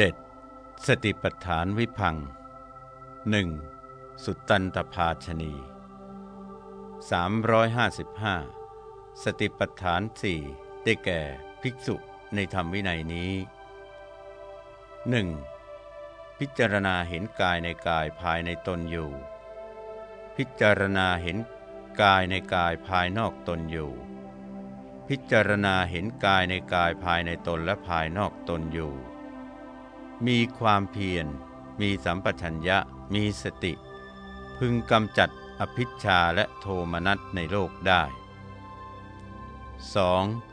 7. สติปัฏฐานวิพังหนึ่งสุตตันตภาชนี 355 สติปัฏฐานสี่ได้แก่ภิกษุในธรรมวินัยนี้ 1. พิจารณาเห็นกายในกายภายในตนอยู่ พิจารณาเห็นกายในกายภายนอกตนอยู่ พิจารณาเห็นกายในกายภายในตนและภายนอกตนอยู่ มีความเพียร มีสัมปชัญญะ มีสติ พึงกำจัดอภิชาและโทมนัสในโลกได้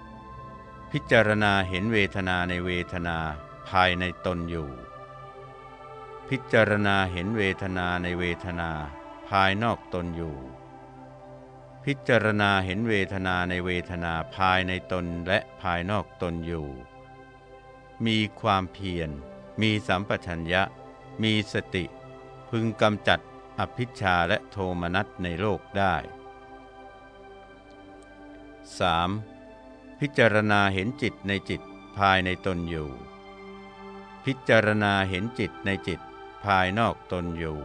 2. พิจารณาเห็นเวทนาในเวทนาภายในตนอยู่ พิจารณาเห็นเวทนาในเวทนาภายนอกตนอยู่ พิจารณาเห็นเวทนาในเวทนาภายในตนและภายนอกตนอยู่ มีความเพียร มีสัมปชัญญะ มีสติ พึงกำจัดอภิชาและโทมนัสในโลกได้ 3. พิจารณาเห็นจิตในจิตภายในตนอยู่ พิจารณาเห็นจิตในจิตภายนอกตนอยู่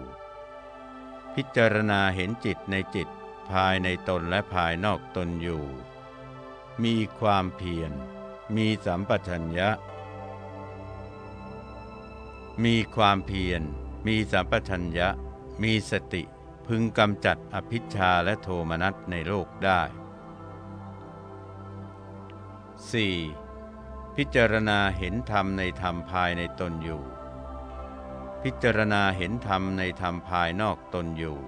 พิจารณาเห็นจิตในจิตภายในตนและภายนอกตนอยู่ มีความเพียร มีสัมปชัญญะ มีความเพียร มีสัมปชัญญะ มีสติ พึงกำจัดอภิชาและโทมนัสในโลกได้ 4. พิจารณาเห็นธรรมในธรรมภายในตนอยู่ พิจารณาเห็นธรรมในธรรมภายนอกตนอยู่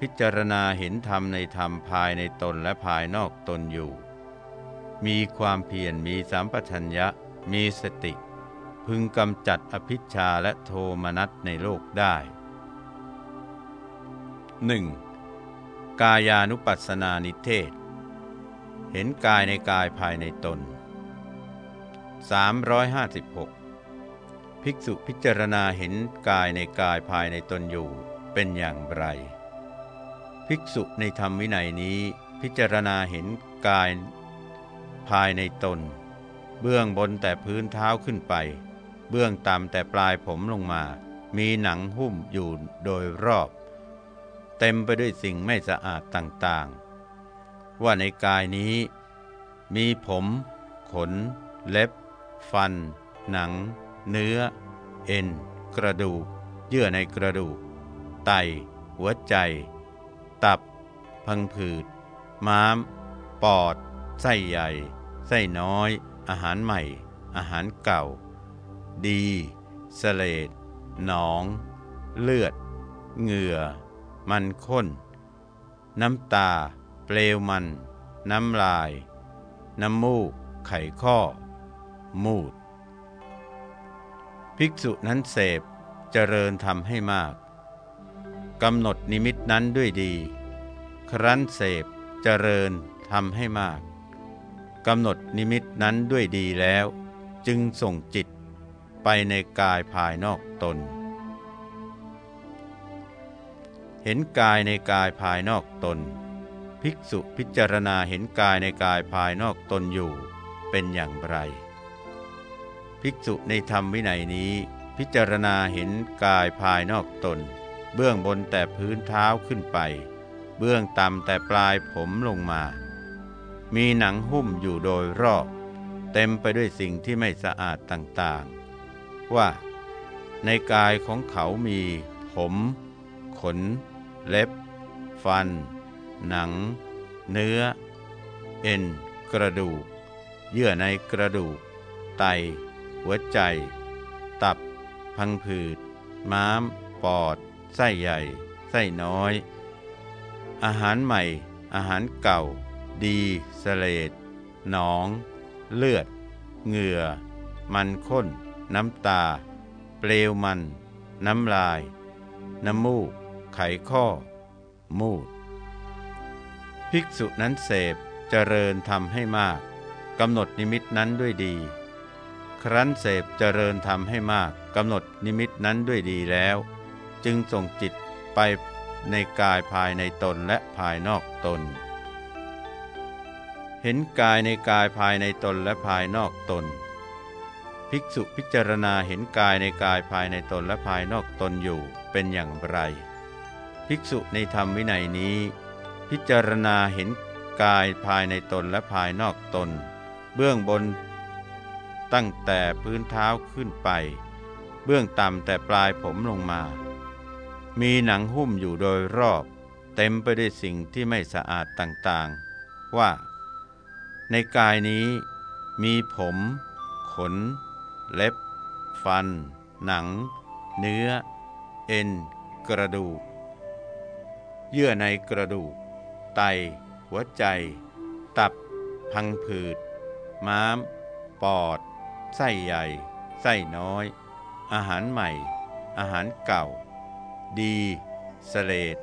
พิจารณาเห็นธรรมในธรรมภายในตนและภายนอกตนอยู่ มีความเพียรมีสัมปชัญญะ มีสติ พึงกำจัดอภิชาและโทมนัสในโลกได้ 1. กายานุปัสสนานิเทศ เห็นกายในกายภายในตน 356 ภิกษุพิจารณาเห็นกายในกายภายในตนอยู่เป็นอย่างไร ภิกษุในธรรมวินัยนี้พิจารณาเห็นกายภายในตน เบื้องบนแต่พื้นเท้าขึ้นไป เบื้องต่ำแต่ปลายผมลงมา มีหนังหุ้มอยู่โดยรอบ เต็มไปด้วยสิ่งไม่สะอาดต่างๆ ว่าในกายนี้ มีผม ขน เล็บ ฟัน หนัง เนื้อ เอ็น กระดูก เยื่อในกระดูก ไต หัวใจ ตับ พังผืด ม้าม ปอด ไส้ใหญ่ ไส้น้อย อาหารใหม่ อาหารเก่า ดีสเลดหนอง เลือด เหงื่อ มันข้น น้ำตา เปลวมัน น้ำลาย น้ำมูก ไข่ข้อ มูด ภิกษุนั้นเสพเจริญทำให้มากกำหนดนิมิตนั้นด้วยดี ครั้นเสพเจริญทำให้มากกำหนดนิมิตนั้นด้วยดีแล้ว จึงส่งจิต ไปในกายภายนอกตน เห็นกายในกายภายนอกตน ภิกษุพิจารณาเห็นกายในกายภายนอกตนอยู่เป็นอย่างไร ภิกษุในธรรมวินัยนี้ พิจารณาเห็นกายภายนอกตน เบื้องบนแต่พื้นเท้าขึ้นไป เบื้องต่ำแต่ปลายผมลงมา มีหนังหุ้มอยู่โดยรอบ เต็มไปด้วยสิ่งที่ไม่สะอาดต่าง ว่า ในกายของเขามี ผม ขน เล็บ ฟัน หนัง เนื้อ เอ็น กระดูก เยื่อในกระดูก ไต หัวใจ ตับ พังผืด ม้าม ปอด ไส้ใหญ่ ไส้น้อย อาหารใหม่ อาหารเก่า ดีสเลดหนอง เลือด เหงื่อ มันข้น น้ำตา เปลวมัน น้ำลาย น้ำมูก ไขข้อ มูด ภิกษุนั้นเสพเจริญทำให้มากกำหนดนิมิตนั้นด้วยดี ครั้นเสพเจริญทำให้มากกำหนดนิมิตนั้นด้วยดีแล้ว จึงส่งจิตไปในกายภายในตนและภายนอกตน เห็นกายในกายภายในตนและภายนอกตน ภิกษุพิจารณาเห็นกายในกายภายในตนและภายนอกตนอยู่เป็นอย่างไร ภิกษุในธรรมวินัยนี้ พิจารณาเห็นกายภายในตนและภายนอกตน เบื้องบน ตั้งแต่พื้นเท้าขึ้นไป เบื้องต่ำแต่ปลายผมลงมา มีหนังหุ้มอยู่โดยรอบ เต็มไปด้วยสิ่งที่ไม่สะอาดต่างๆ ว่า ในกายนี้มีผม ขน เล็บ ฟัน หนัง เนื้อ เอ็น กระดูก เยื่อในกระดูก ไต หัวใจ ตับ พังผืด ม้าม ปอด ไส้ใหญ่ ไส้น้อย อาหารใหม่ อาหารเก่า ดีสเลด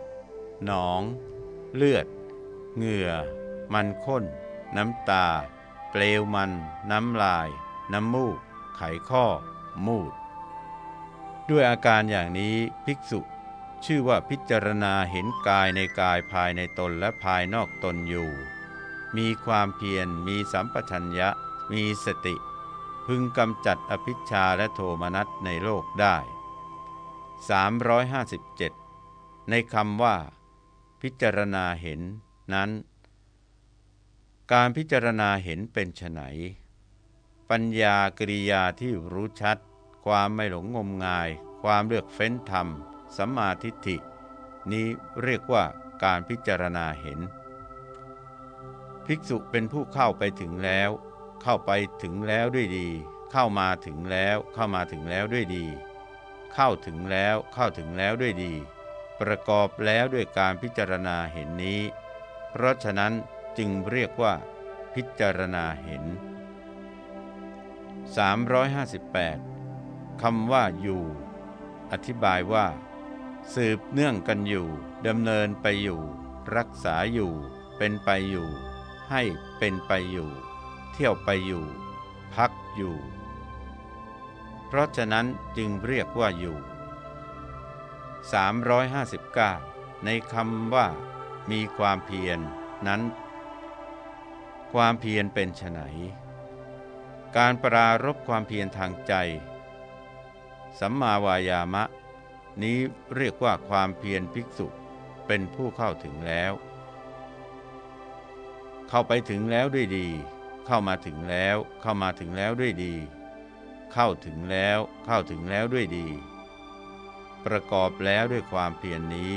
หนอง เลือด เหงื่อ มันข้น น้ำตา เปลวมัน น้ำลาย น้ำมูก ไขข้อ มูด ด้วยอาการอย่างนี้ภิกษุ ชื่อว่าพิจารณาเห็นกายในกายภายในตนและภายนอกตนอยู่ มีความเพียรมีสัมปชัญญะ มีสติ พึงกำจัดอภิชาและโทมนัสในโลกได้ 357 ในคำว่า พิจารณาเห็นนั้นการพิจารณาเห็นเป็นไฉน ปัญญากริยาที่รู้ชัด ความไม่หลงงมงาย ความเลือกเฟ้นธรรมสัมมาทิฏฐิ นี้เรียกว่าการพิจารณาเห็น ภิกษุเป็นผู้เข้าไปถึงแล้ว เข้าไปถึงแล้วด้วยดี เข้ามาถึงแล้วเข้ามาถึงแล้วด้วยดี เข้าถึงแล้วเข้าถึงแล้วด้วยดี ประกอบแล้วด้วยการพิจารณาเห็นนี้ เพราะฉะนั้นจึงเรียกว่า พิจารณาเห็น 358 คำว่าอยู่ อธิบายว่า สืบเนื่องกันอยู่ดำเนินไปอยู่ รักษาอยู่ เป็นไปอยู่ ให้เป็นไปอยู่ เที่ยวไปอยู่ พักอยู่ เพราะฉะนั้นจึงเรียกว่าอยู่ 359 ในคำว่า มีความเพียรนนั้น ความเพียรเป็นไฉน การปรารบความเพียรทางใจ สัมมาวายามะ นี้เรียกว่าความเพียรภิกษุเป็นผู้เข้าถึงแล้ว เข้าไปถึงแล้วด้วยดี เข้ามาถึงแล้ว เข้ามาถึงแล้วด้วยดี เข้าถึงแล้ว เข้าถึงแล้วด้วยดี ประกอบแล้วด้วยความเพียรนนี้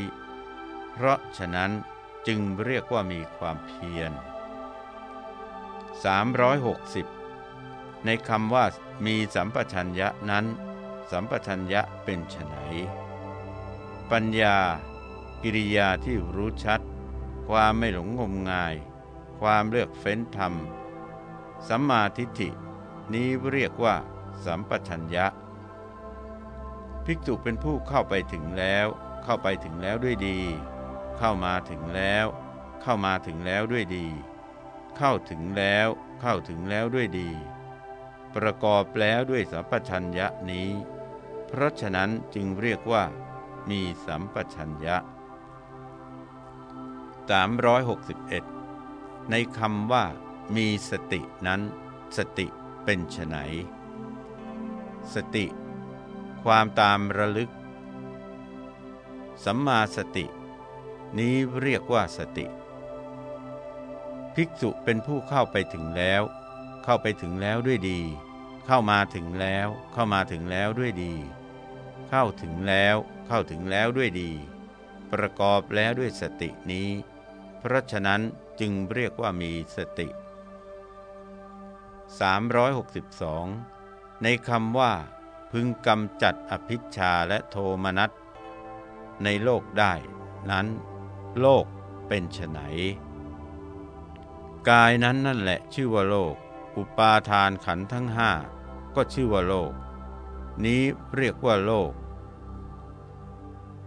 เพราะฉะนั้นจึงเรียกว่ามีความเพียร360 ในคำว่ามีสัมปชัญญะนั้น สัมปชัญญะเป็นไฉนปัญญา กิริยาที่รู้ชัด ความไม่หลงงมงาย ความเลือกเฟ้นธรรม สัมมาทิฏฐิ นี้เรียกว่า สัมปชัญญะ ภิกษุเป็นผู้เข้าไปถึงแล้ว เข้าไปถึงแล้วด้วยดี เข้ามาถึงแล้ว เข้ามาถึงแล้วด้วยดี เข้าถึงแล้ว เข้าถึงแล้วด้วยดี ประกอบแล้วด้วยสัมปชัญญะนี้ เพราะฉะนั้นจึงเรียกว่า มีสัมปชัญญะ 361 ในคำว่า มีสตินั้น สติเป็นไฉนสติ ความตามระลึก สัมมาสติ นี้เรียกว่าสติ ภิกษุเป็นผู้เข้าไปถึงแล้ว เข้าไปถึงแล้วด้วยดี เข้ามาถึงแล้ว เข้ามาถึงแล้วด้วยดี เข้าถึงแล้ว เข้าถึงแล้วด้วยดี ประกอบแล้วด้วยสตินี้ เพราะฉะนั้นจึงเรียกว่ามีสติ 362 ในคำว่า พึงกำจัดอภิชาและโทมนัสในโลกได้นั้น โลกเป็นไฉนกายนั้นนั่นแหละชื่อว่าโลก อุปาทานขันทั้งห้าก็ชื่อว่าโลก นี้เรียกว่าโลก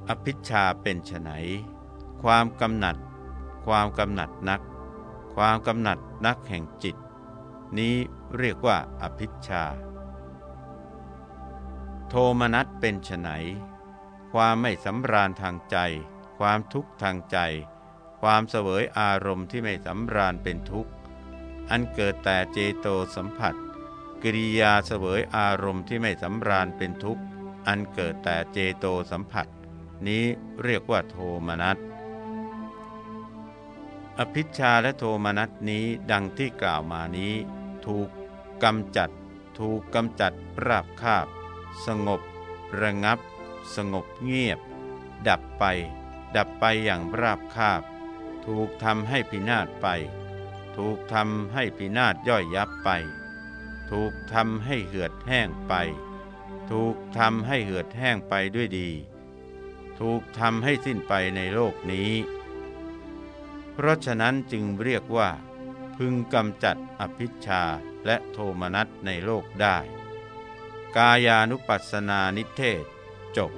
อภิชาเป็นไฉนความกำหนัด ความกำหนัดนัก ความกำหนัดนักแห่งจิต นี้เรียกว่าอภิชา โทมนัสเป็นไฉนความไม่สำราญทางใจ ความทุกข์ทางใจ ความเสวยอารมณ์ที่ไม่สำราญเป็นทุกข์ อันเกิดแต่เจโตสัมผัส กิริยาเสวยอารมณ์ที่ไม่สำราญเป็นทุกข์ อันเกิดแต่เจโตสัมผัส นี้เรียกว่าโทมนัสอภิชาและโทมนัสนี้ดังที่กล่าวมานี้ ถูกกำจัด ถูกกำจัดราบคาบ สงบ ระงับ สงบเงียบ ดับไป ดับไปอย่างราบคาบ ถูกทำให้พินาศไป ถูกทำให้พินาศย่อยยับไป ถูกทำให้เหือดแห้งไป ถูกทำให้เหือดแห้งไปด้วยดี ถูกทำให้สิ้นไปในโลกนี้ เพราะฉะนั้นจึงเรียกว่า พึงกำจัดอภิชาและโทมนัสในโลกได้ กายานุปัสสนานิเทศจบ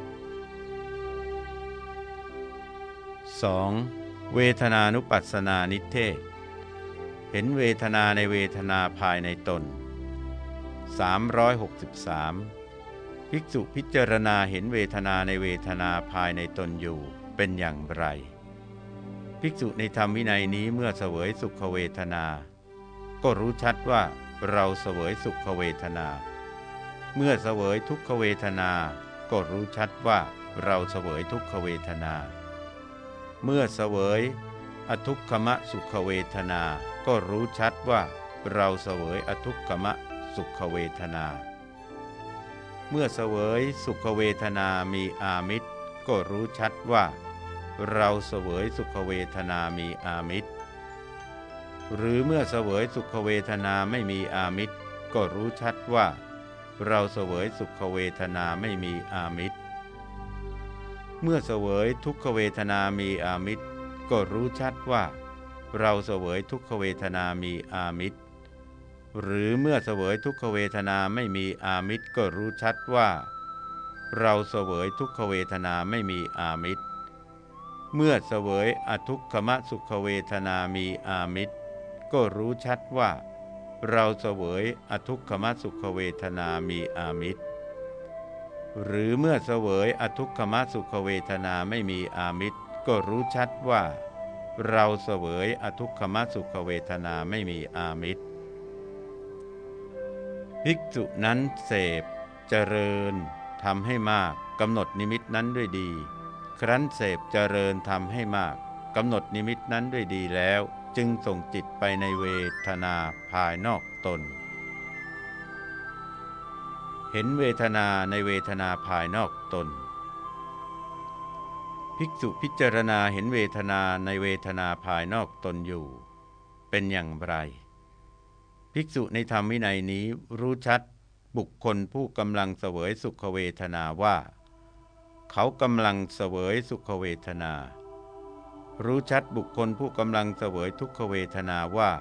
2. เวทนานุปัสสนานิเทศ ห็นเวทนาในเวทนาภายในตน 363 ภิกษุพิจารณาเห็นเวทนาในเวทนาภายในตนอยู่เป็นอย่างไร ภิกษุในธรรมวินัยนี้เมื่อเสวยสุขเวทนา ก็รู้ชัดว่าเราเสวยสุขเวทนา เมื่อเสวยทุกขเวทนา ก็รู้ชัดว่าเราเสวยทุกขเวทนา เมื่อเสวย อทุกขมะสุขเวทนา ก็รู้ชัดว่าเราเสวยอทุกขมะสุขเวทนา เมื่อเสวยสุขเวทนามีอามิตร ก็รู้ชัดว่า เราเสวยสุขเวทนามีอามิตร หรือเมื่อเสวยสุขเวทนาไม่มีอามิตร ก็รู้ชัดว่า เราเสวยสุขเวทนาไม่มีอามิตร เมื่อเสวยทุกขเวทนามีอามิตร ก็รู้ชัดว่า เราเสวยทุกขเวทนามีอามิตร หรือเมื่อเสวยทุกขเวทนาไม่มีอามิตรก็รู้ชัดว่า เราเสวยทุกขเวทนาไม่มีอามิตร เมื่อเสวยอทุกขมสุขเวทนามีอามิตร ก็รู้ชัดว่า เราเสวยอทุกขมสุขเวทนามีอามิตรหรือเมื่อเสวยอทุกขมสุขเวทนาไม่มีอามิตร ก็รู้ชัดว่า เราเสวยอทุกขมสุขเวทนาไม่มีอามิตรภิกษุนั้นเสพ เจริญทำให้มากกำหนดนิมิตนั้นด้วยดี ครั้นเสพเจริญทำให้มากกำหนดนิมิตนั้นด้วยดีแล้ว จึงส่งจิตไปในเวทนาภายนอกตน เห็นเวทนาในเวทนาภายนอกตน ภิกษุพิจารณาเห็นเวทนาในเวทนาภายนอกตนอยู่ เป็นอย่างไร ภิกษุในธรรมวินัยนี้รู้ชัดบุคคลผู้กำลังเสวยสุขเวทนาว่า เขากำลังเสวยสุขเวทนา รู้ชัดบุคคลผู้กำลังเสวยทุกขเวทนาว่า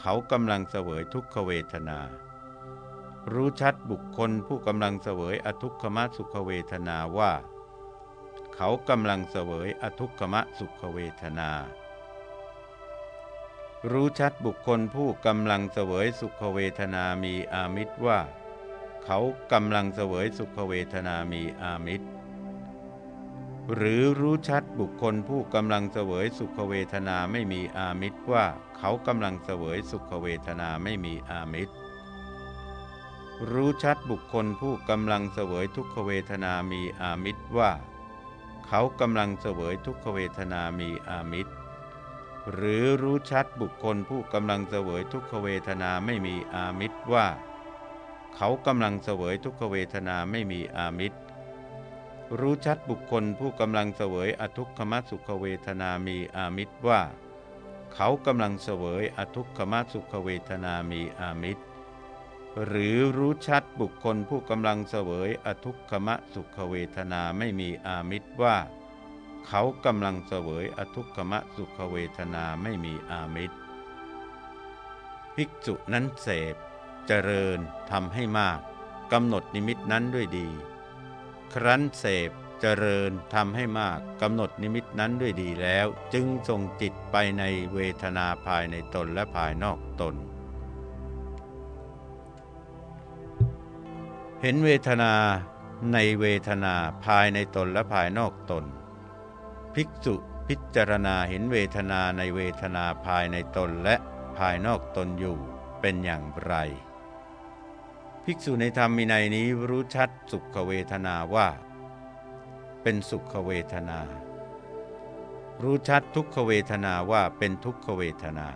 เขากำลังเสวยทุกขเวทนา รู้ชัดบุคคลผู้กำลังเสวยอทุกขมสุขเวทนาว่า เขากำลังเสวยอทุกขมะสุขเวทนา รู้ชัดบุคคลผู้กำลังเสวยสุขเวทนามีอามิตรว่า เขากำลังเสวยสุขเวทนามีอามิตร หรือรู้ชัดบุคคลผู้กำลังเสวยสุขเวทนาไม่มีอามิตรว่า เขากำลังเสวยสุขเวทนาไม่มีอามิตรรู้ชัดบุคคลผู้กำลังเสวยทุกขเวทนามีอามิตรว่า เขากำลังเสวยทุกขเวทนามีอามิตร หรือรู้ชัดบุคคลผู้กำลังเสวยทุกขเวทนาไม่มีอามิตรว่า เขากำลังเสวยทุกขเวทนาไม่มีอามิตร รู้ชัดบุคคลผู้กำลังเสวยอทุกขมสุขเวทนามีอามิตรว่า เขากำลังเสวยอทุกขมสุขเวทนามีอามิตร หรือรู้ชัดบุคคลผู้กำลังเสวยอทุกขมะสุขเวทนาไม่มีอามิตรว่า เขากำลังเสวยอทุกขมะสุขเวทนาไม่มีอามิตร ภิกษุนั้นเสพ เจริญทำให้มากกำหนดนิมิตนั้นด้วยดี ครั้นเสพเจริญทำให้มากกำหนดนิมิตนั้นด้วยดีแล้ว จึงส่งจิตไปในเวทนาภายในตนและภายนอกตน เห็นเวทนาในเวทนาภายในตนและภายนอกตน ภิกษุพิจารณาเห็นเวทนาในเวทนาภายในตนและภายนอกตนอยู่เป็นอย่างไร ภิกษุในธรรมมีในนี้รู้ชัดสุขเวทนาว่า เป็นสุขเวทนา รู้ชัดทุกขเวทนาว่าเป็นทุกขเวทนา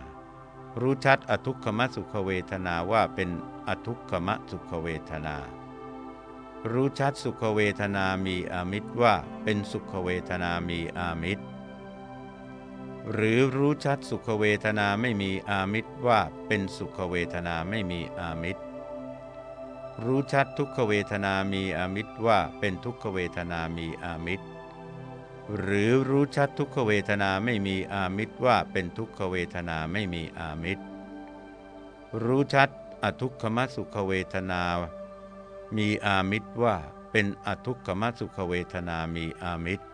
รู้ชัดอทุกขมสุขเวทนาว่าเป็นอทุกขมสุขเวทนา รู้ชัดสุขเวทนามีอามิตรว่าเป็นสุขเวทนามีอามิตร หรือรู้ชัดสุขเวทนาไม่มีอามิตรว่าเป็นสุขเวทนาไม่มีอามิตร รู้ชัดทุกขเวทนามีอามิตรว่าเป็นทุกขเวทนามีอามิตร หรือรู้ชัดทุกขเวทนาไม่มีอามิตรว่าเป็นทุกขเวทนาไม่มีอามิตร รู้ชัดอทุกขมสุขเวทนา มีอามิตรว่าเป็นอทุกขมสุขเวทนามีอามิตร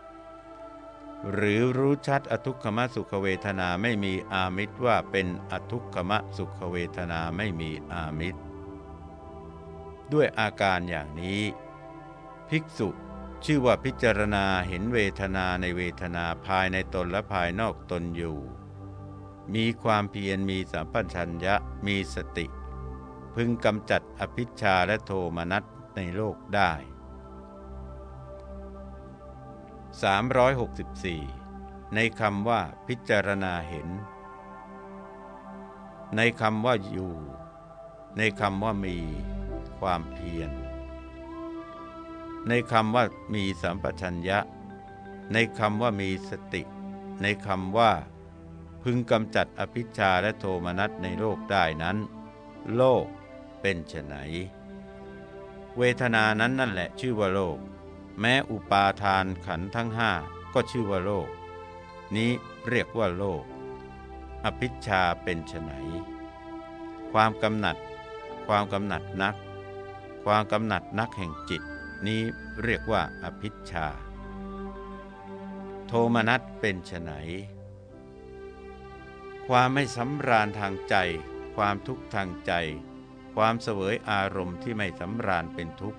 หรือรู้ชัดอทุกขมสุขเวทนาไม่มีอามิตรว่าเป็นอทุกขมสุขเวทนาไม่มีอามิตร ด้วยอาการอย่างนี้ ภิกษุชื่อว่าพิจารณาเห็นเวทนาในเวทนาภายในตนและภายนอกตนอยู่ มีความเพียรมีสัมปัญญะมีสติ พึงกำจัดอภิชาและโทมนัสในโลกได้ 364 ในคำว่าพิจารณาเห็น ในคำว่าอยู่ ในคำว่ามีความเพียร ในคำว่ามีสัมปชัญญะ ในคำว่ามีสติ ในคำว่า พึงกำจัดอภิชาและโทมนัสในโลกได้นั้น โลก เป็นไฉนเวทนานั้นนั่นแหละชื่อว่าโลก แม้อุปาทานขันทั้งห้าก็ชื่อว่าโลก นี้เรียกว่าโลก อภิชาเป็นไฉนความกำหนัด ความกำหนัดนัก ความกำหนัดนักแห่งจิต นี้เรียกว่าอภิชา โทมนัสเป็นไฉนความไม่สำราญทางใจ ความทุกข์ทางใจ ความเสวยอารมณ์ที่ไม่สำราญเป็นทุกข์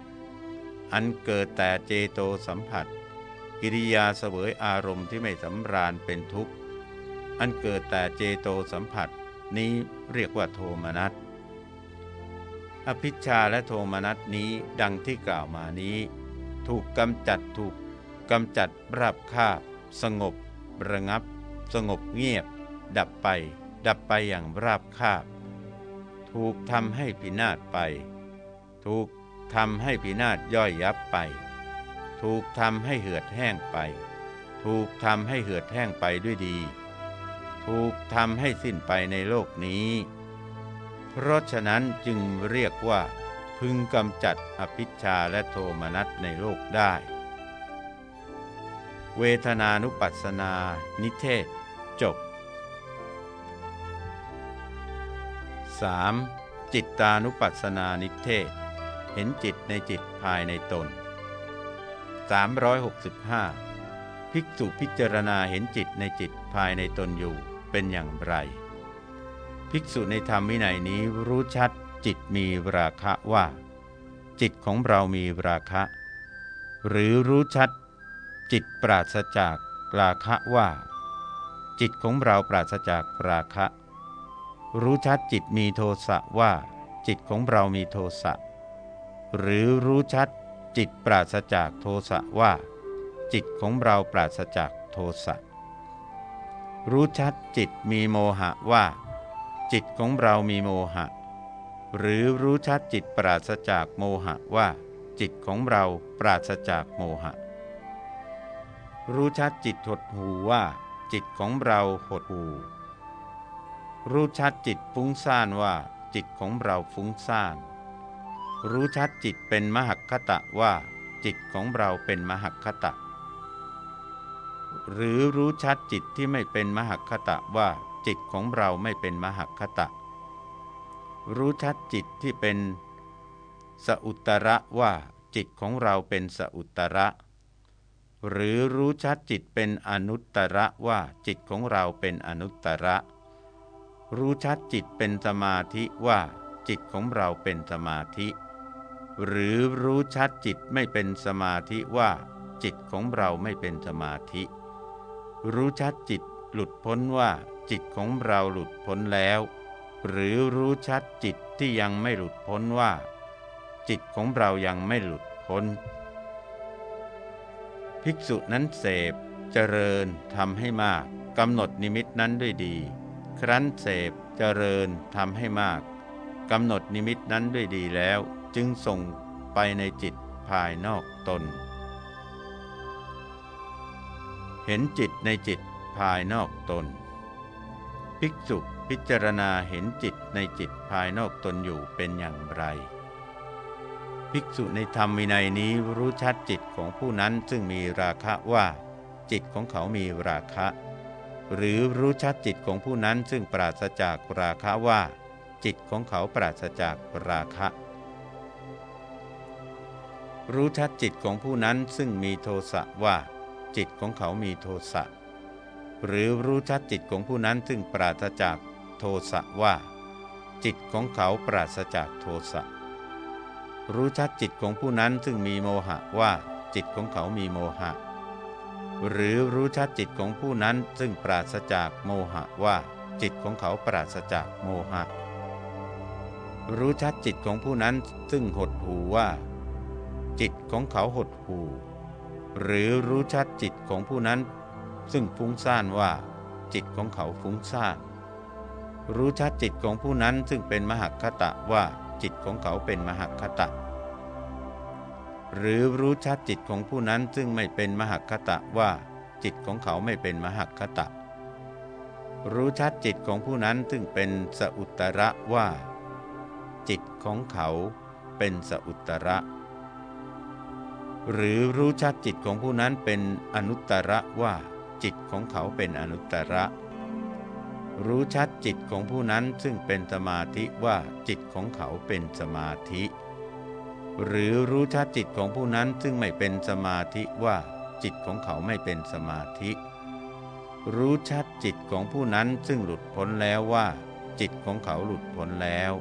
อันเกิดแต่เจโตสัมผัส กิริยาเสวยอารมณ์ที่ไม่สำราญเป็นทุกข์ อันเกิดแต่เจโตสัมผัส นี้เรียกว่าโทมนัส อภิชาและโทมนัสนี้ดังที่กล่าวมานี้ ถูกกำจัดถูกกำจัดราบคาบ สงบ ระงับ สงบเงียบ ดับไป ดับไปอย่างราบคาบ ถูกทำให้พินาศไป ถูกทำให้พินาศย่อยยับไป ถูกทำให้เหือดแห้งไป ถูกทำให้เหือดแห้งไปด้วยดี ถูกทำให้สิ้นไปในโลกนี้ เพราะฉะนั้นจึงเรียกว่า พึงกำจัดอภิชาและโทมนัสในโลกได้ เวทนานุปัสสนา นิเทศ 3. จิตตานุปัสสนานิเทศ เห็นจิตในจิตภายในตน 365 ภิกษุพิจารณาเห็นจิตในจิตภายในตนอยู่เป็นอย่างไร ภิกษุในธรรมวินัยนี้รู้ชัดจิตมีราคะว่า จิตของเรามีราคะ หรือรู้ชัด จิตปราศจากราคะว่า จิตของเราปราศจากราคะ รู้ชัดจิตมีโทสะว่า จิตของเรามีโทสะหรือรู้ชัดจิตปราศจากโทสะว่า จิตของเราปราศจากโทสะรู้ชัดจิตมีโมหะว่า จิตของเรามีโมหะ หรือรู้ชัดจิตปราศจากโมหะว่า จิตของเราปราศจากโมหะ รู้ชัดจิตหดหูว่า จิตของเราหดหู รู้ชัดจิตฟุ้งซ่านว่าจิตของเราฟุ้งซ่าน รู้ชัดจิตเป็นมหคตะว่าจิตของเราเป็นมหคตะ หรือรู้ชัดจิตที่ไม่เป็นมหคตะว่าจิตของเราไม่เป็นมหคตะ รู้ชัดจิตที่เป็นสอุตระว่าจิตของเราเป็นสอุตระ หรือรู้ชัดจิตเป็นอนุตตระว่าจิตของเราเป็นอนุตตระ รู้ชัดจิตเป็นสมาธิว่าจิตของเราเป็นสมาธิ หรือรู้ชัดจิตไม่เป็นสมาธิว่า จิตของเราไม่เป็นสมาธิ รู้ชัดจิตหลุดพ้นว่าจิตของเราหลุดพ้นแล้ว หรือรู้ชัดจิตที่ยังไม่หลุดพ้นว่า จิตของเรายังไม่หลุดพ้น ภิกษุนั้นเสพเจริญทำให้มากกำหนดนิมิตนั้นด้วยดี ครั้นเสพเจริญทำให้มากกำหนดนิมิตนั้นด้วยดีแล้ว จึงส่งไปในจิตภายนอกตน เห็นจิตในจิตภายนอกตน ภิกษุพิจารณาเห็นจิตในจิตภายนอกตนอยู่เป็นอย่างไร ภิกษุในธรรมวินัยนี้รู้ชัดจิตของผู้นั้นซึ่งมีราคะว่า จิตของเขามีราคะ หรือรู้ชัดจิตของผู้นั้นซึ่งปราศจากราคะว่า จิตของเขาปราศจากราคะ รู้ชัดจิตของผู้นั้นซึ่งมีโทสะว่า จิตของเขามีโทสะหรือรู้ชัดจิตของผู้นั้นซึ่งปราศจากโทสะว่า จิตของเขาปราศจากโทสะรู้ชัดจิตของผู้นั้นซึ่งมีโมหะว่า จิตของเขามีโมหะ หรือรู้ชัดจิตของผู้นั้นซึ่งปราศจากโมหะว่า จิตของเขาปราศจากโมหะ รู้ชัดจิตของผู้นั้นซึ่งหดหูว่า จิตของเขาหดหูหรือรู้ชัดจิตของผู้นั้น ซึ่งฟุ้งซ่านว่า จิตของเขาฟุ้งซ่านรู้ชัดจิตของผู้นั้นซึ่งเป็นมหคตะว่า จิตของเขาเป็นมหคตะ หรือรู้ชัดจิตของผู้นั้นซึ่งไม่เป็นมหคตะว่าจิตของเขาไม่เป็นมหคตะ รู้ชัดจิตของผู้นั้นซึ่งเป็นสอุตระว่า จิตของเขาเป็นสอุตระ หรือรู้ชัดจิตของผู้นั้นเป็นอนุตตระว่า จิตของเขาเป็นอนุตตระ รู้ชัดจิตของผู้นั้นซึ่งเป็นสมาธิว่าจิตของเขาเป็นสมาธิ หรือรู้ชัดจิตของผู้นั้นซึ่งไม่เป็นสมาธิว่าจิตของเขาไม่เป็นสมาธิ รู้ชัดจิตของผู้นั้นซึ่งหลุดพ้นแล้วว่า จิตของเขาหลุดพ้นแล้ว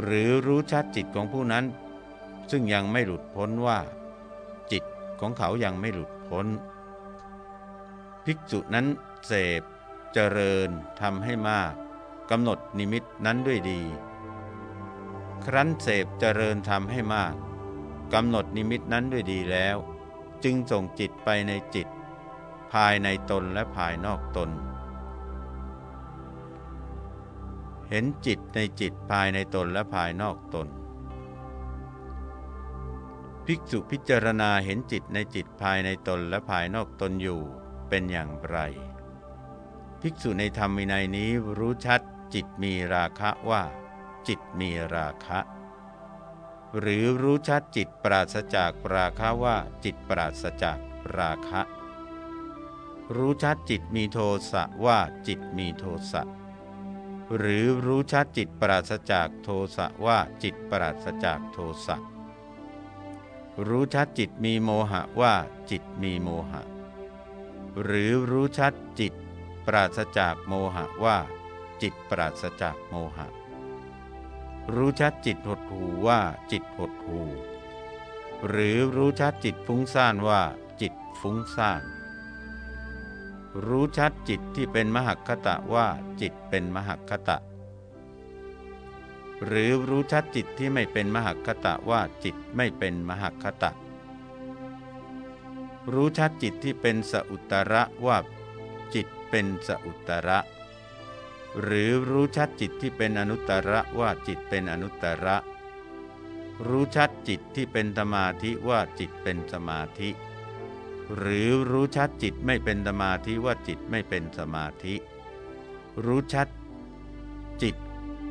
หรือรู้ชัดจิตของผู้นั้น ซึ่งยังไม่หลุดพ้นว่า จิตของเขายังไม่หลุดพ้น ภิกษุนั้นเสพ เจริญทำให้มากกำหนดนิมิตนั้นด้วยดี ครั้นเสพเจริญทำให้มากกำหนดนิมิตนั้นด้วยดีแล้ว จึงส่งจิตไปในจิต ภายในตนและภายนอกตน เห็นจิตในจิตภายในตนและภายนอกตน ภิกษุพิจารณาเห็นจิตในจิตภายในตนและภายนอกตนอยู่เป็นอย่างไร ภิกษุในธรรมวินัยนี้รู้ชัดจิตมีราคะว่า จิตมีราคะ หรือรู้ชัดจิตปราศจากราคะว่าจิตปราศจากราคะ รู้ชัดจิตมีโทสะว่าจิตมีโทสะ หรือรู้ชัดจิตปราศจากโทสะว่าจิตปราศจากโทสะ รู้ชัดจิตมีโมหะว่าจิตมีโมหะ หรือรู้ชัดจิตปราศจากโมหะว่าจิตปราศจากโมหะ รู้ชัดจิตหดหูว่าจิตหดหูหรือรู้ชัดจิตฟุ้งซ่านว่าจิตฟุ้งซ่าน รู้ชัดจิตที่เป็นมหคตะว่าจิตเป็นมหคตะ หรือรู้ชัดจิตที่ไม่เป็นมหคตะว่าจิตไม่เป็นมหคตะ รู้ชัดจิตที่เป็นสอุตระว่าจิตเป็นสอุตระ หรือรู้ชัดจิตที่เป็นอนุตตระว่าจิตเป็นอนุตตระ รู้ชัดจิตที่เป็นสมาธิว่าจิตเป็นสมาธิ หรือรู้ชัดจิตไม่เป็นสมาธิว่าจิตไม่เป็นสมาธิ รู้ชัด จิต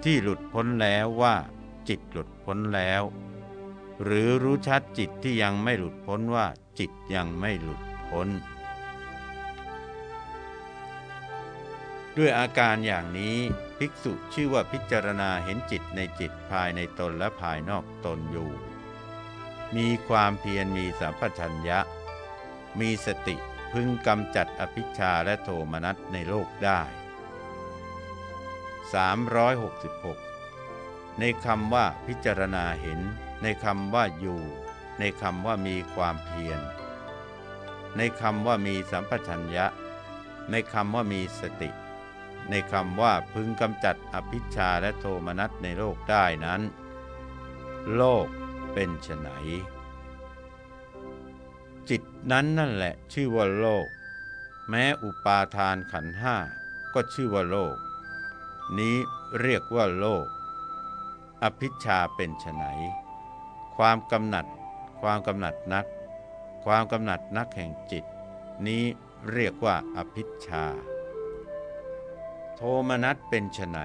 ที่หลุดพ้นแล้วว่าจิตหลุดพ้นแล้ว หรือรู้ชัดจิตที่ยังไม่หลุดพ้นว่าจิตยังไม่หลุดพ้น ด้วยอาการอย่างนี้ภิกษุชื่อว่าพิจารณาเห็นจิตในจิตภายในตนและภายนอกตนอยู่ มีความเพียรมีสัมปชัญญะ มีสติพึงกำจัดอภิชาและโทมนัสในโลกได้ 366 ในคำว่าพิจารณาเห็น ในคำว่าอยู่ ในคำว่ามีความเพียร ในคำว่ามีสัมปชัญญะ ในคำว่ามีสติ ในคำว่าพึงกำจัดอภิชาและโทมนัสในโลกได้นั้น โลกเป็นไฉนจิตนั้นนั่นแหละชื่อว่าโลก แม้อุปาทานขันห้าก็ชื่อว่าโลก นี้เรียกว่าโลก อภิชาเป็นไฉนความกำหนัด ความกำหนัดนัก ความกำหนัดนักแห่งจิต นี้เรียกว่าอภิชา มนัสเป็นไฉน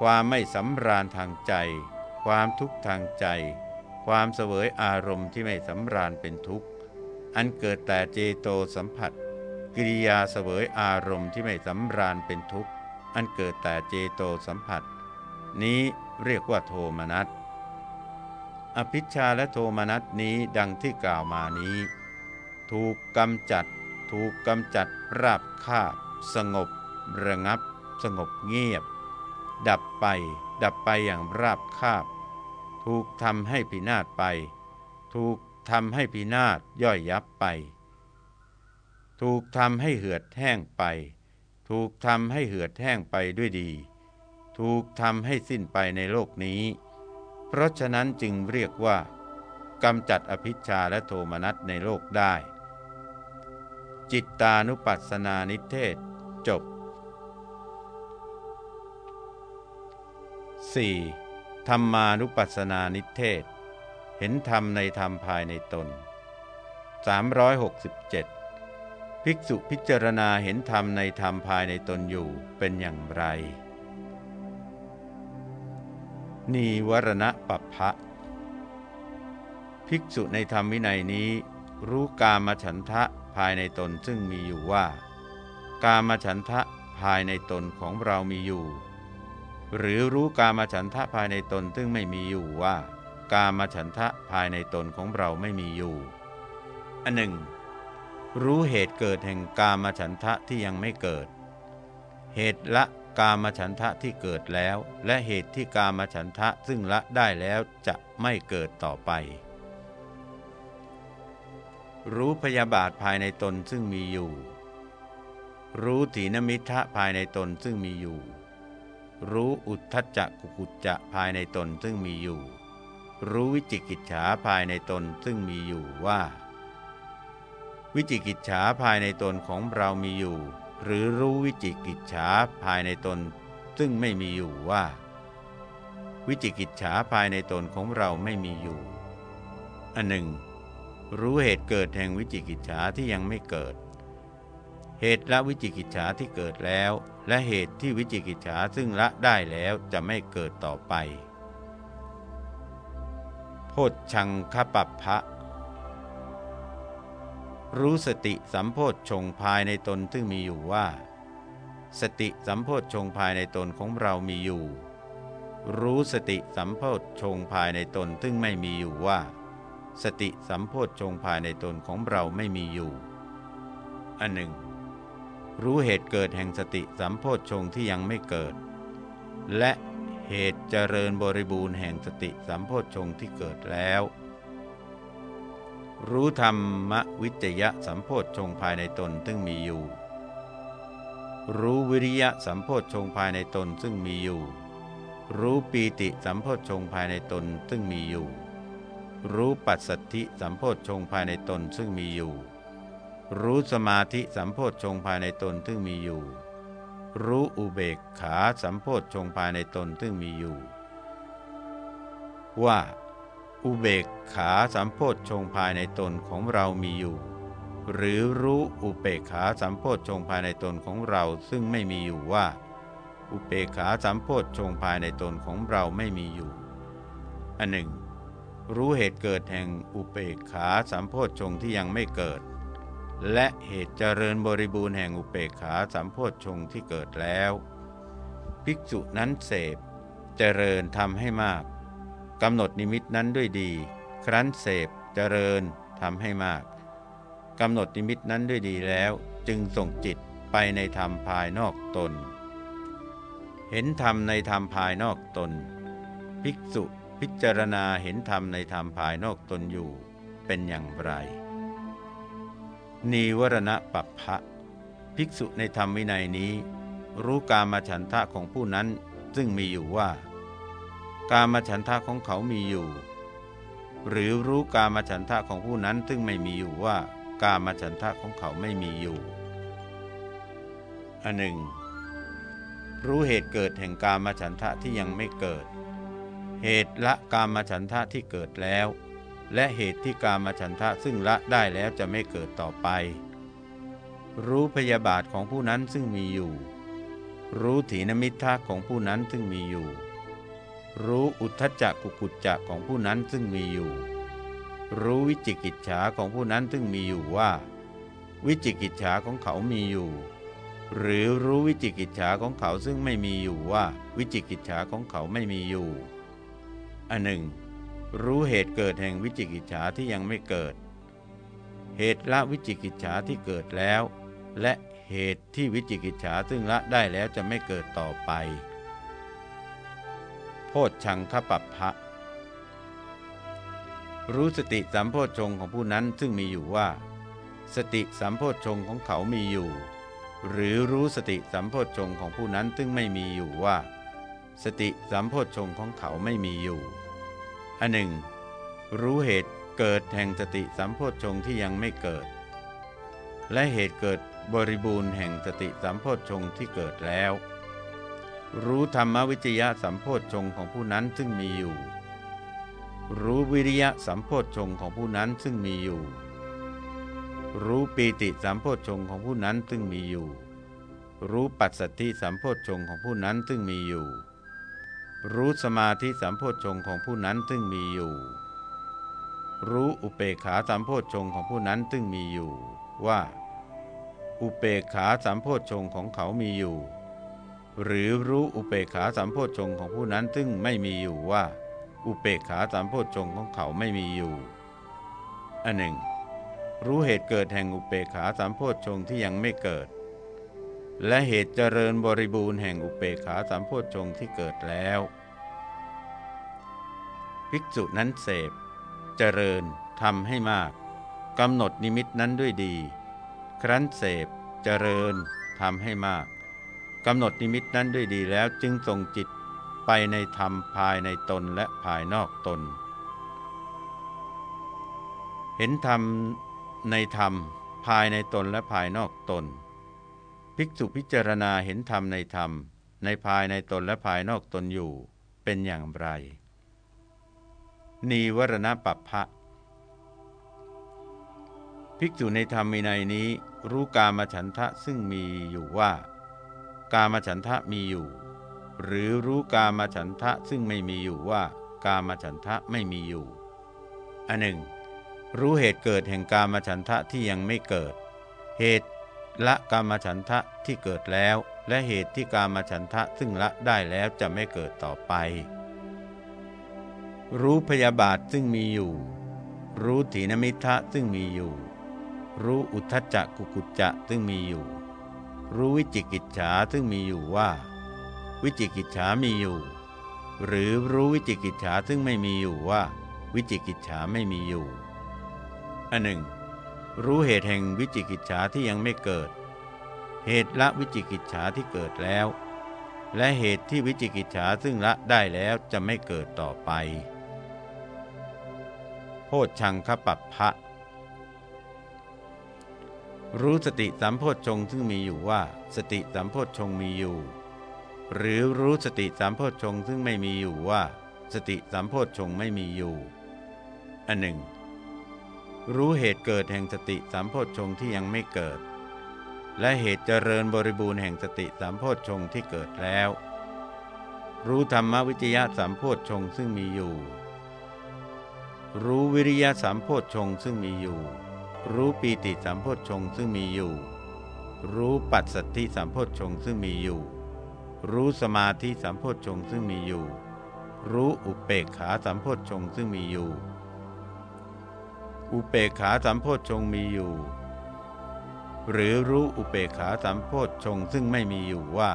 ความไม่สำราญทางใจ ความทุกข์ทางใจ ความเสวยอารมณ์ที่ไม่สำราญเป็นทุกข์ อันเกิดแต่เจโตสัมผัส กิริยาเสวยอารมณ์ที่ไม่สำราญเป็นทุกข์ อันเกิดแต่เจโตสัมผัส นี้เรียกว่าโทมนัส อภิชาและโทมนัสนี้ดังที่กล่าวมานี้ ถูกกำจัด ถูกกำจัดราบคาบ สงบ ระงับ สงบเงียบ ดับไป ดับไปอย่างราบคาบ ถูกทำให้พินาศไป ถูกทำให้พินาศย่อยยับไป ถูกทำให้เหือดแห้งไป ถูกทำให้เหือดแห้งไปด้วยดี ถูกทำให้สิ้นไปในโลกนี้ เพราะฉะนั้นจึงเรียกว่ากำจัดอภิชาและโทมนัสในโลกได้ จิตตานุปัสสนานิเทศจบ 4. ธรรมานุปัสสนานิเทศ เห็นธรรมในธรรมภายในตน 367 ภิกษุพิจารณาเห็นธรรมในธรรมภายในตนอยู่เป็นอย่างไร นีวรณะปัปพะภิกษุในธรรมวินัยนี้ รู้กามฉันทะภายในตนซึ่งมีอยู่ว่า กามฉันทะภายในตนของเรามีอยู่ หรือรู้กามฉันทะภายในตนซึ่งไม่มีอยู่ว่า กามฉันทะภายในตนของเราไม่มีอยู่อันหนึ่ง รู้เหตุเกิดแห่งกามฉันทะที่ยังไม่เกิด เหตุละกามฉันทะที่เกิดแล้ว และเหตุที่กามฉันทะซึ่งละได้แล้วจะไม่เกิดต่อไป รู้พยาบาทภายในตนซึ่งมีอยู่ รู้ถีนมิทะภายในตนซึ่งมีอยู่ รู้อุทธัจักกุกุจจะภายในตนซึ่งมีอยู่ รู้วิจิกิจฉาภายในตนซึ่งมีอยู่ว่า วิจิกิจฉาภายในตนของเรามีอยู่ หรือรู้วิจิกิจฉาภายในตนซึ่งไม่มีอยู่ว่า วิจิกิจฉาภายในตนของเราไม่มีอยู่อันหนึ่งรู้เหตุเกิดแห่งวิจิกิจฉาที่ยังไม่เกิด เหตุละวิจิกิจฉาที่เกิดแล้ว และเหตุที่วิจิกิจฉาซึ่งละได้แล้วจะไม่เกิดต่อไป โพชชังคปัปพะ รู้สติสัมโพชงภายในตนซึ่งมีอยู่ว่า สติสัมโพชงภายในตนของเรามีอยู่ รู้สติสัมโพชงภายในตนซึ่งไม่มีอยู่ว่า สติสัมโพชงภายในตนของเราไม่มีอยู่อันหนึ่ง รู้เหตุเกิดแห่งสติสัมโพชฌงที่ยังไม่เกิด และเหตุเจริญบริบูรณ์แห่งสติสัมโพชฌงที่เกิดแล้ว รู้ธรรมวิจยะสัมโพชฌงภายในตนซึ่งมีอยู่ รู้วิริยะสัมโพชฌงภายในตนซึ่งมีอยู่ รู้ปีติสัมโพชฌงภายในตนซึ่งมีอยู่ รู้ปัสสัทธิสัมโพชฌงภายในตนซึ่งมีอยู่ รู้สมาธิสัมโพชฌงภายในตนซึ่งมีอยู่ รู้อุเบกขาสัมโพชฌงภายในตนซึ่งมีอยู่ ว่า อุเบกขาสัมโพชฌงภายในตนของเรามีอยู่ หรือรู้อุเบกขาสัมโพชฌงภายในตนของเราซึ่งไม่มีอยู่ว่า อุเบกขาสัมโพชฌงภายในตนของเราไม่มีอยู่อันหนึ่งรู้เหตุเกิดแห่งอุเบกขาสัมโพชฌงที่ยังไม่เกิด และเหตุเจริญบริบูรณ์แห่งอุเปกขาสัมโพชฌงที่เกิดแล้ว ภิกษุนั้นเสพ เจริญทำให้มากกำหนดนิมิตนั้นด้วยดี ครั้นเสพเจริญทำให้มากกำหนดนิมิตนั้นด้วยดีแล้วจึงส่งจิตไปในธรรมภายนอกตน เห็นธรรมในธรรมภายนอกตน ภิกษุพิจารณาเห็นธรรมในธรรมภายนอกตนอยู่เป็นอย่างไร นีวรณะปัปพะภิกษุในธรรมวินัยนี้ รู้กามาฉันทะของผู้นั้นซึ่งมีอยู่ว่ากกามฉันทะของเขามีอยู่ หรือรู้กามฉันทะของผู้นั้นซึ่งไม่มีอยู่ว่า กามฉันทะของเขาไม่มีอยู่อันหนึ่งรู้เหตุเกิดแห่งกามฉันทะที่ยังไม่เกิด เหตุละกามฉันทะที่เกิดแล้ว และเหตุที่การมฉันทะซึ่งละได้แล้วจะไม่เกิดต่อไป รู้พยาบาทของผู้นั้นซึ่งมีอยู่ รู้ถีนมิทะของผู้นั้นซึ่งมีอยู่ รู้อุทธจักกุกุจจะของผู้นั้นซึ่งมีอยู่ รู้วิจิกิจฉาของผู้นั้นซึ่งมีอยู่ว่า วิจิกิจฉาของเขามีอยู่ หรือรู้วิจิกิจฉาของเขาซึ่งไม่มีอยู่ว่า วิจิกิจฉาของเขาไม่มีอยู่อันหนึ่ง รู้เหตุเกิดแห่งวิจิกิจฉาที่ยังไม่เกิด เหตุละวิจิกิจฉาที่เกิดแล้ว และเหตุที่วิจิกิจฉาซึ่งละได้แล้วจะไม่เกิดต่อไป โพชชังคปัปพะรู้สติสัมโพชงของผู้นั้นซึ่งมีอยู่ว่า สติสัมโพชงของเขามีอยู่ หรือรู้สติสัมโพชงของผู้นั้นซึ่งไม่มีอยู่ว่า สติสัมโพชงของเขาไม่มีอยู่ อันหนึ่ง รู้เหตุเกิดแห่งสติสัมโพชฌงที่ยังไม่เกิด และเหตุเกิดบริบูรณ์แห่งสติสัมโพชฌงที่เกิดแล้ว รู้ธรรมวิจยะสัมโพชฌงของผู้นั้นซึ่งมีอยู่ รู้วิริยะสัมโพชฌงของผู้นั้นซึ่งมีอยู่ รู้ปีติสัมโพชฌงของผู้นั้นซึ่งมีอยู่ รู้ปัสสัทธิสัมโพชฌงของผู้นั้นซึ่งมีอยู่ รู้สมาธิสัมโพชฌงของผู้นั้นซึ่งมีอยู่ รู้อุเปขาสัมโพชฌงของผู้นั้นซึ่งมีอยู่ ว่า อุเปขาสัมโพชฌงของเขามีอยู่ หรือรู้อุเปขาสัมโพชฌงของผู้นั้นซึ่งไม่มีอยู่ว่า อุเปขาสัมโพชฌงของเขาไม่มีอยู่อันหนึ่งรู้เหตุเกิดแห่งอุเปขาสามโพชฌงที่ยังไม่เกิด และเหตุเจริญบริบูรณ์แห่งอุเปขาสามโพชฌงที่เกิดแล้ว ภิกษุนั้นเสพ เจริญทำให้มากกำหนดนิมิตนั้นด้วยดี ครั้นเสพ เจริญทำให้มากกำหนดนิมิตนั้นด้วยดีแล้วจึงทรงจิตไปในธรรมภายในตนและภายนอกตน เห็นธรรมในธรรมภายในตนและภายนอกตน ภิกษุพิจารณาเห็นธรรมในธรรม ในภายในตนและภายนอกตนอยู่เป็นอย่างไร นีวรณปัปพะ ภิกษุในธรรมมีในนี้ รู้กามฉันทะซึ่งมีอยู่ว่า กามฉันทะมีอยู่ หรือรู้กามฉันทะซึ่งไม่มีอยู่ว่า กามฉันทะไม่มีอยู่อันหนึ่งรู้เหตุเกิดแห่งกามฉันทะที่ยังไม่เกิด เหตุ ละกามฉันทะที่เกิดแล้ว และเหตุที่กามฉันทะซึ่งละได้แล้วจะไม่เกิดต่อไป รู้พยาบาทซึ่งมีอยู่ รู้ถีนมิทะซึ่งมีอยู่ รู้อุทจจะกุกุจจะซึ่งมีอยู่ รู้วิจิกิจฉาซึ่งมีอยู่ว่า วิจิกิจฉามีอยู่ หรือรู้วิจิกิจฉาซึ่งไม่มีอยู่ว่า วิจิกิจฉาไม่มีอยู่อันหนึ่ง รู้เหตุแห่งวิจิกิจฉาที่ยังไม่เกิด เหตุละวิจิกิจฉาที่เกิดแล้ว และเหตุที่วิจิกิจฉาซึ่งละได้แล้วจะไม่เกิดต่อไป โพชชังคปัปพะ รู้สติสัมโพชฌงซึ่งมีอยู่ว่า สติสัมโพชฌงมีอยู่ หรือรู้สติสัมโพชฌงซึ่งไม่มีอยู่ว่า สติสัมโพชฌงไม่มีอยู่อันหนึ่ง รู้เหตุเกิดแห่งสติสามโพชฌงที่ยังไม่เกิด และเหตุเจริญบริบูรณ์แห่งสติสามโพชฌงที่เกิดแล้ว รู้ธรรมวิจยะสามโพชฌงซึ่งมีอยู่ รู้วิริยะสามโพชฌงซึ่งมีอยู่ รู้ปีติสามโพชฌงซึ่งมีอยู่ รู้ปัสสัทธิสามโพชฌงซึ่งมีอยู่ รู้สมาธิสามโพชฌงซึ่งมีอยู่ รู้อุเปกขาสามโพชฌงซึ่งมีอยู่ อุเปกขาสัมโพชฌงมีอยู่ หรือรู้อุเปกขาสัมโพชฌงซึ่งไม่มีอยู่ว่า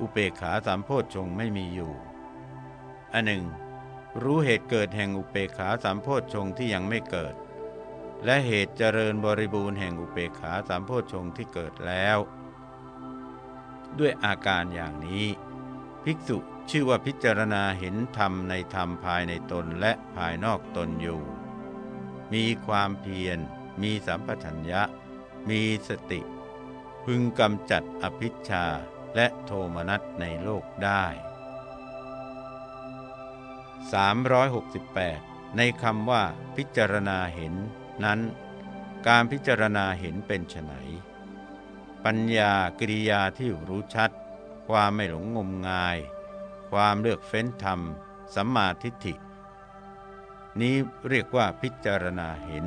อุเปกขาสัมโพชฌงไม่มีอยู่ อันหนึ่ง รู้เหตุเกิดแห่งอุเปกขาสัมโพชฌงที่ยังไม่เกิด และเหตุเจริญบริบูรณ์แห่งอุเปกขาสัมโพชฌงที่เกิดแล้ว ด้วยอาการอย่างนี้ ภิกษุชื่อว่าพิจารณาเห็นธรรมในธรรมภายในตนและภายนอกตนอยู่ มีความเพียร มีสัมปชัญญะ มีสติ พึงกำจัดอภิชาและโทมนัสในโลกได้ 368 ในคำว่าพิจารณาเห็นนั้น การพิจารณาเห็นเป็นไฉนปัญญากริยาที่รู้ชัด ความไม่หลงงมงาย ความเลือกเฟ้นธรรม สัมมาทิฏฐิ นี้เรียกว่าพิจารณาเห็น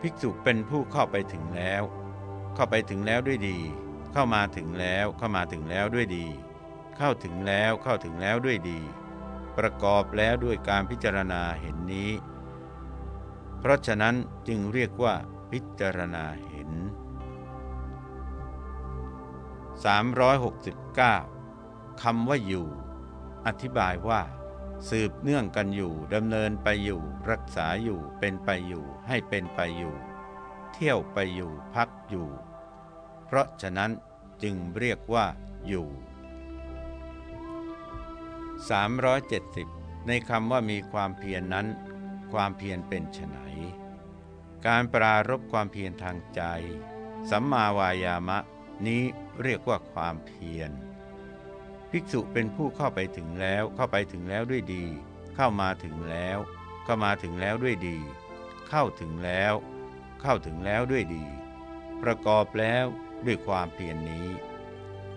ภิกษุเป็นผู้เข้าไปถึงแล้ว เข้าไปถึงแล้วด้วยดี เข้ามาถึงแล้วเข้ามาถึงแล้วด้วยดี เข้าถึงแล้วเข้าถึงแล้วด้วยดี ประกอบแล้วด้วยการพิจารณาเห็นนี้ เพราะฉะนั้นจึงเรียกว่าพิจารณาเห็น 369คำว่าอยู่ อธิบายว่า สืบเนื่องกันอยู่ดำเนินไปอยู่ รักษาอยู่เป็นไปอยู่ให้เป็นไปอยู่ เที่ยวไปอยู่พักอยู่ เพราะฉะนั้นจึงเรียกว่าอยู่ 370 ในคำว่ามีความเพียรนนั้น ความเพียรเป็นไฉนการปรารบความเพียรทางใจ สัมมาวายามะนี้เรียกว่าความเพียร ภิกษุเป็นผู้เข้าไปถึงแล้ว เข้าไปถึงแล้วด้วยดี เข้ามาถึงแล้ว เข้ามาถึงแล้วด้วยดี เข้าถึงแล้ว เข้าถึงแล้วด้วยดี ประกอบแล้วด้วยความเพียรนนี้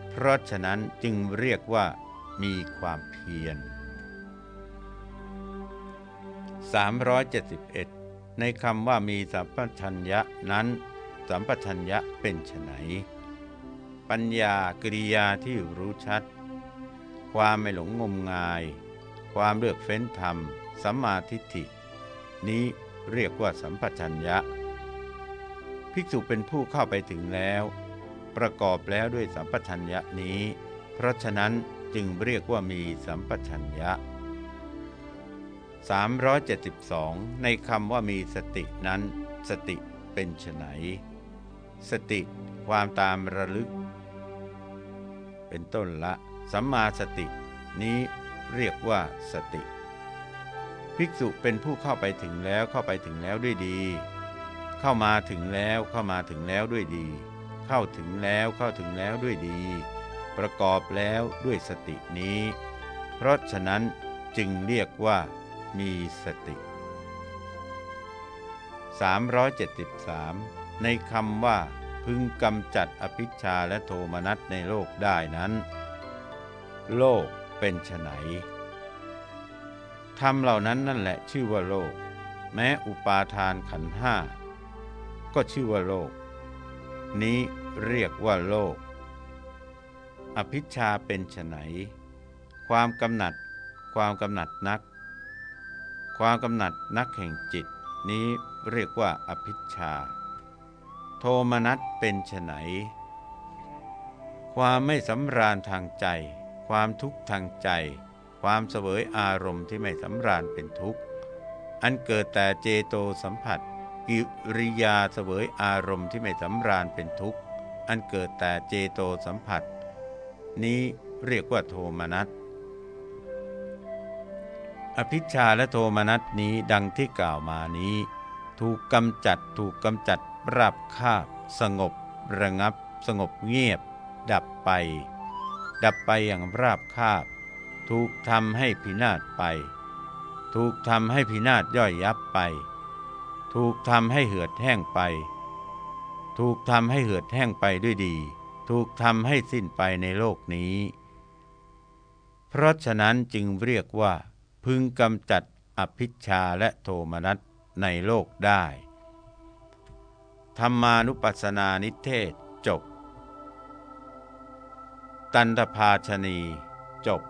เพราะฉะนั้นจึงเรียกว่ามีความเพียร 371 ในคำว่ามีสัมปชัญญะนั้น สัมปชัญญะเป็นไฉนปัญญากริยาที่รู้ชัด ความไม่หลงงมงาย ความเลือกเฟ้นธรรม สัมมาทิฏฐิ นี้เรียกว่าสัมปชัญญะ ภิกษุเป็นผู้เข้าไปถึงแล้ว ประกอบแล้วด้วยสัมปชัญญะนี้ เพราะฉะนั้นจึงเรียกว่ามีสัมปชัญญะ 372 ในคำว่ามีสตินั้น สติเป็นไฉนสติความตามระลึก เป็นต้นละ สัมมาสติ นี้เรียกว่าสติ ภิกษุเป็นผู้เข้าไปถึงแล้วเข้าไปถึงแล้วด้วยดี เข้ามาถึงแล้วเข้ามาถึงแล้วด้วยดี เข้าถึงแล้วเข้าถึงแล้วด้วยดี ประกอบแล้วด้วยสตินี้ เพราะฉะนั้นจึงเรียกว่ามีสติ 373 ในคำว่าพึงกำจัดอภิชาและโทมนัสในโลกได้นั้น โลกเป็นไฉนธรรมเหล่านั้นนั่นแหละชื่อว่าโลก แม้อุปาทานขันห้าก็ชื่อว่าโลก นี้เรียกว่าโลก อภิชาเป็นไฉนความกำหนัด ความกำหนัดนัก ความกำหนัดนักแห่งจิต นี้เรียกว่าอภิชา โทมนัสเป็นไฉนความไม่สำราญทางใจ ความทุกข์ทางใจ ความเสวยอารมณ์ที่ไม่สำราญเป็นทุกข์ อันเกิดแต่เจโตสัมผัส กิริยาเสวยอารมณ์ที่ไม่สำราญเป็นทุกข์ อันเกิดแต่เจโตสัมผัส นี้เรียกว่าโทมนัส อภิชาและโทมนัสนี้ดังที่กล่าวมานี้ ถูกกำจัดถูกกำจัดราบคาบ สงบ ระงับ สงบเงียบ ดับไป ดับไปอย่างราบคาบ ถูกทำให้พินาศไป ถูกทำให้พินาศย่อยยับไป ถูกทำให้เหือดแห้งไป ถูกทำให้เหือดแห้งไปด้วยดี ถูกทำให้สิ้นไปในโลกนี้ เพราะฉะนั้นจึงเรียกว่า พึงกำจัดอภิชาและโทมนัสในโลกได้ ธรรมานุปัสสนานิเทศจบ ตันตภาชนี จบ